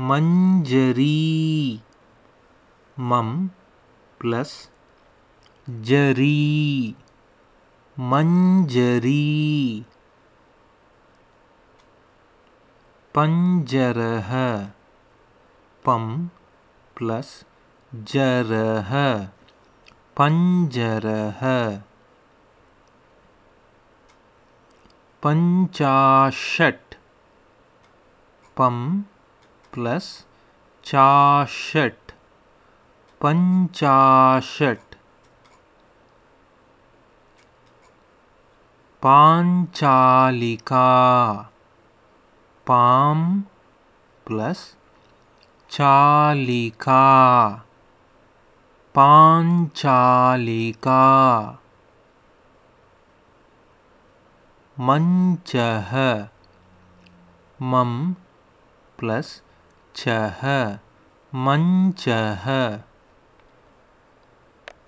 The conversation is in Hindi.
मंजरी मम प्लस जरी मंजरी पंजरह पम प्लस जरह पंजरह पंचाशट पम प्लस चाशट पंचाशट पांचालिका पाम प्लस चालिका पांचालिका मंचह मम प्लस छह मंचह